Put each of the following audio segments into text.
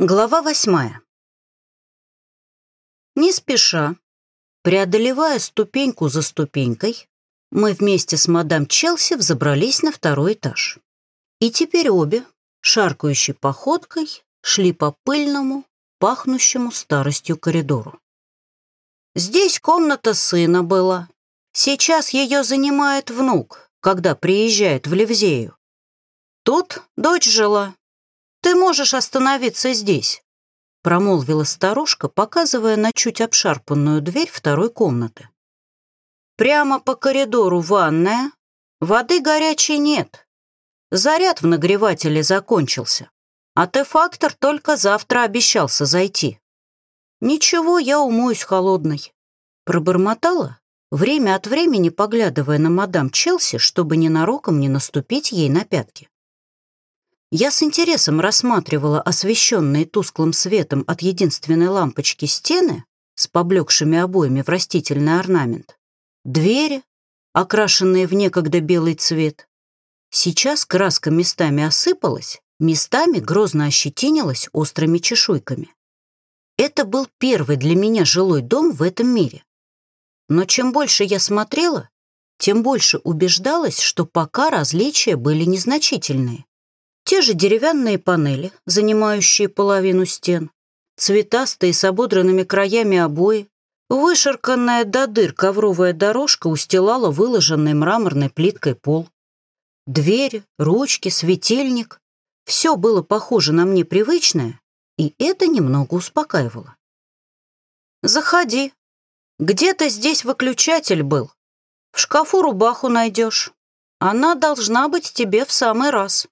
Глава восьмая. Не спеша, преодолевая ступеньку за ступенькой, мы вместе с мадам Челси взобрались на второй этаж. И теперь обе, шаркающей походкой, шли по пыльному, пахнущему старостью коридору. Здесь комната сына была. Сейчас ее занимает внук, когда приезжает в Ливзею. Тут дочь жила, «Ты можешь остановиться здесь», — промолвила старушка, показывая на чуть обшарпанную дверь второй комнаты. «Прямо по коридору ванная. Воды горячей нет. Заряд в нагревателе закончился. Артефактор только завтра обещался зайти. Ничего, я умоюсь холодной». Пробормотала, время от времени поглядывая на мадам Челси, чтобы ненароком не наступить ей на пятки. Я с интересом рассматривала освещенные тусклым светом от единственной лампочки стены с поблекшими обоями в растительный орнамент, двери, окрашенные в некогда белый цвет. Сейчас краска местами осыпалась, местами грозно ощетинилась острыми чешуйками. Это был первый для меня жилой дом в этом мире. Но чем больше я смотрела, тем больше убеждалась, что пока различия были незначительные. Те же деревянные панели, занимающие половину стен, цветастые с ободранными краями обои, вышерканная до дыр ковровая дорожка устилала выложенной мраморной плиткой пол. Двери, ручки, светильник — все было похоже на мне привычное, и это немного успокаивало. «Заходи. Где-то здесь выключатель был. В шкафу рубаху найдешь. Она должна быть тебе в самый раз».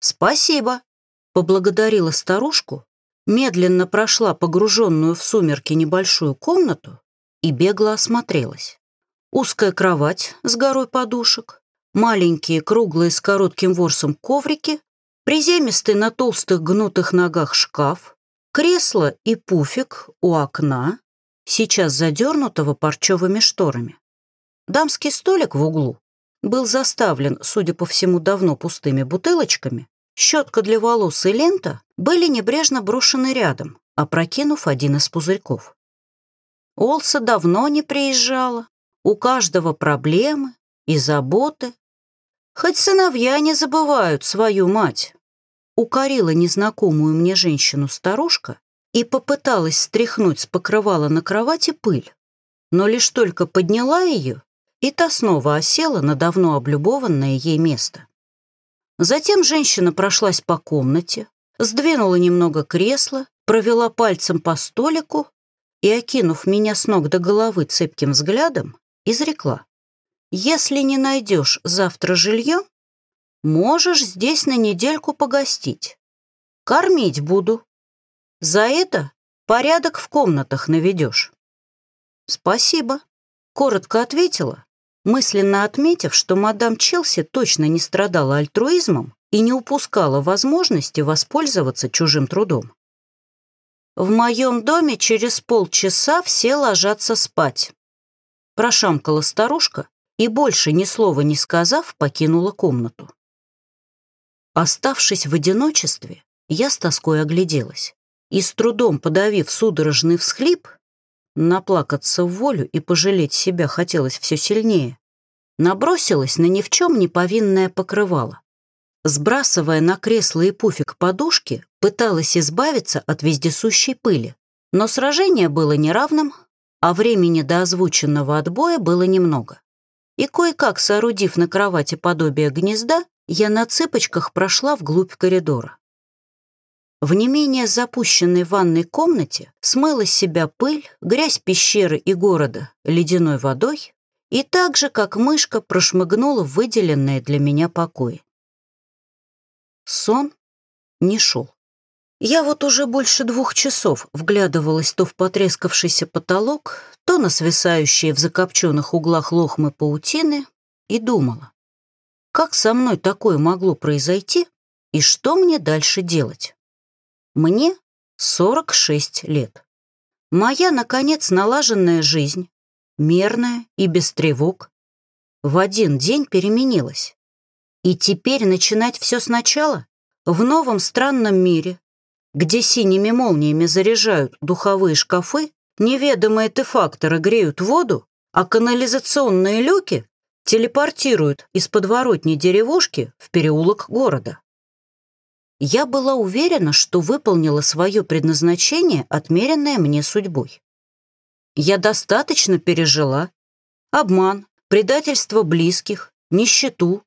«Спасибо», — поблагодарила старушку, медленно прошла погруженную в сумерки небольшую комнату и бегло осмотрелась. Узкая кровать с горой подушек, маленькие круглые с коротким ворсом коврики, приземистый на толстых гнутых ногах шкаф, кресло и пуфик у окна, сейчас задернутого парчевыми шторами. Дамский столик в углу был заставлен, судя по всему, давно пустыми бутылочками, щетка для волос и лента были небрежно брошены рядом, опрокинув один из пузырьков. Олса давно не приезжала, у каждого проблемы и заботы. Хоть сыновья не забывают свою мать. Укорила незнакомую мне женщину старушка и попыталась стряхнуть с покрывала на кровати пыль, но лишь только подняла ее, и та снова осела на давно облюбованное ей место. Затем женщина прошлась по комнате, сдвинула немного кресла, провела пальцем по столику и, окинув меня с ног до головы цепким взглядом, изрекла. «Если не найдешь завтра жилье, можешь здесь на недельку погостить. Кормить буду. За это порядок в комнатах наведешь». «Спасибо», — коротко ответила мысленно отметив, что мадам Челси точно не страдала альтруизмом и не упускала возможности воспользоваться чужим трудом. «В моем доме через полчаса все ложатся спать», прошамкала старушка и, больше ни слова не сказав, покинула комнату. Оставшись в одиночестве, я с тоской огляделась и, с трудом подавив судорожный всхлип, наплакаться в волю и пожалеть себя хотелось все сильнее, набросилась на ни в чем не повинное покрывало. Сбрасывая на кресло и пуфик подушки, пыталась избавиться от вездесущей пыли. Но сражение было неравным, а времени до озвученного отбоя было немного. И кое-как соорудив на кровати подобие гнезда, я на цыпочках прошла вглубь коридора. В не менее запущенной ванной комнате смыла с себя пыль, грязь пещеры и города ледяной водой, и так же, как мышка, прошмыгнула в выделенное для меня покой. Сон не шел. Я вот уже больше двух часов вглядывалась то в потрескавшийся потолок, то на свисающие в закопченных углах лохмы паутины и думала, как со мной такое могло произойти и что мне дальше делать. Мне 46 лет. Моя, наконец, налаженная жизнь мерная и без тревог, в один день переменилась. И теперь начинать все сначала, в новом странном мире, где синими молниями заряжают духовые шкафы, неведомые тефакторы греют воду, а канализационные люки телепортируют из подворотни деревушки в переулок города. Я была уверена, что выполнила свое предназначение, отмеренное мне судьбой. Я достаточно пережила обман, предательство близких, нищету,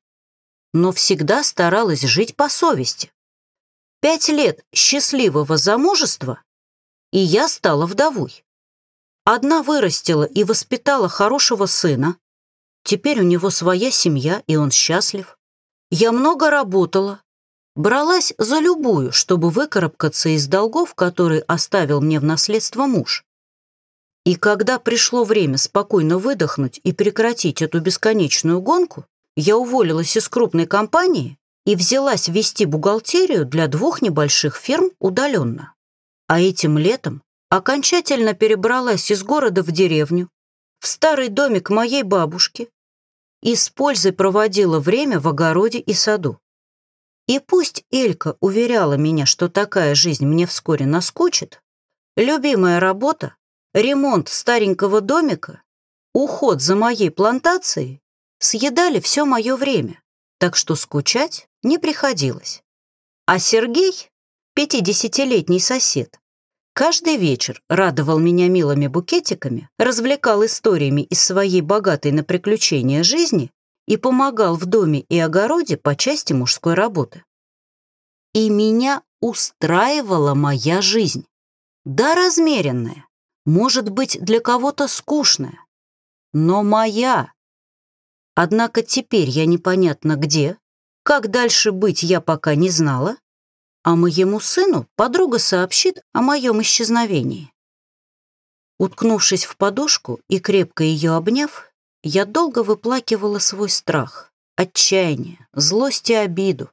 но всегда старалась жить по совести. Пять лет счастливого замужества, и я стала вдовой. Одна вырастила и воспитала хорошего сына. Теперь у него своя семья, и он счастлив. Я много работала, бралась за любую, чтобы выкарабкаться из долгов, которые оставил мне в наследство муж. И когда пришло время спокойно выдохнуть и прекратить эту бесконечную гонку, я уволилась из крупной компании и взялась вести бухгалтерию для двух небольших фирм удаленно. А этим летом окончательно перебралась из города в деревню, в старый домик моей бабушки и с пользой проводила время в огороде и саду. И пусть Элька уверяла меня, что такая жизнь мне вскоре наскучит, любимая работа ремонт старенького домика, уход за моей плантацией съедали все мое время, так что скучать не приходилось. А Сергей, пятидесятилетний сосед, каждый вечер радовал меня милыми букетиками, развлекал историями из своей богатой на приключения жизни и помогал в доме и огороде по части мужской работы. И меня устраивала моя жизнь, да размеренная, может быть, для кого-то скучная, но моя. Однако теперь я непонятно где, как дальше быть я пока не знала, а моему сыну подруга сообщит о моем исчезновении. Уткнувшись в подушку и крепко ее обняв, я долго выплакивала свой страх, отчаяние, злость и обиду,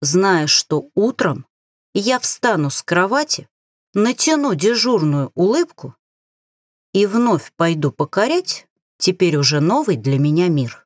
зная, что утром я встану с кровати натяну дежурную улыбку и вновь пойду покорять теперь уже новый для меня мир.